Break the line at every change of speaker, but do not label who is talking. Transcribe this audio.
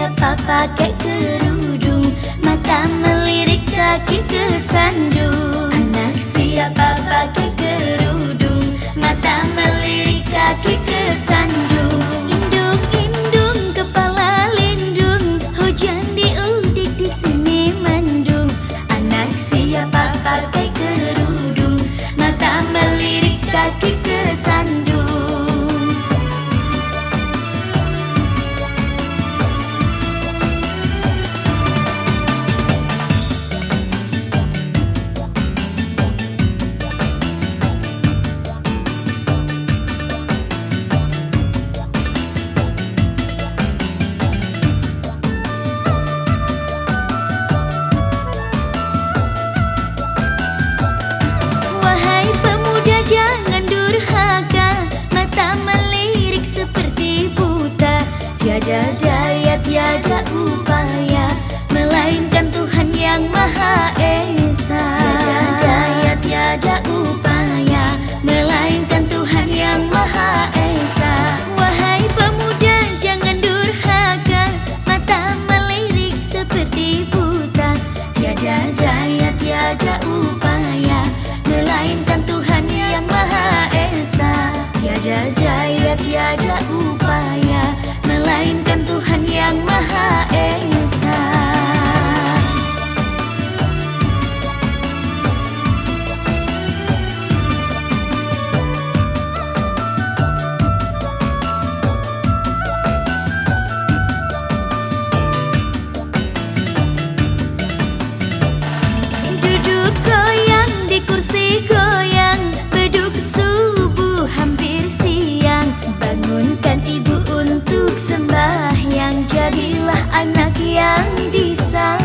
siapa pakai kerudung Mata melirik kaki kesandung. Anak siapa pakai 来者第三